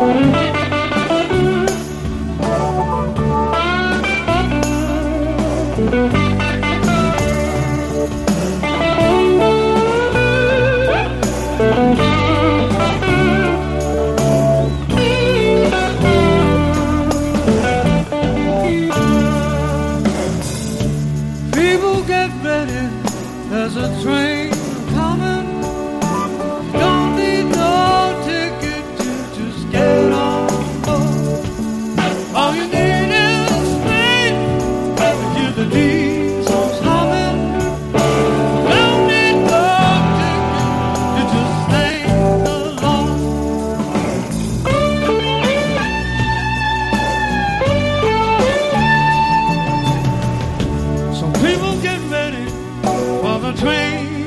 People get ready, there's a train. get ready for the train.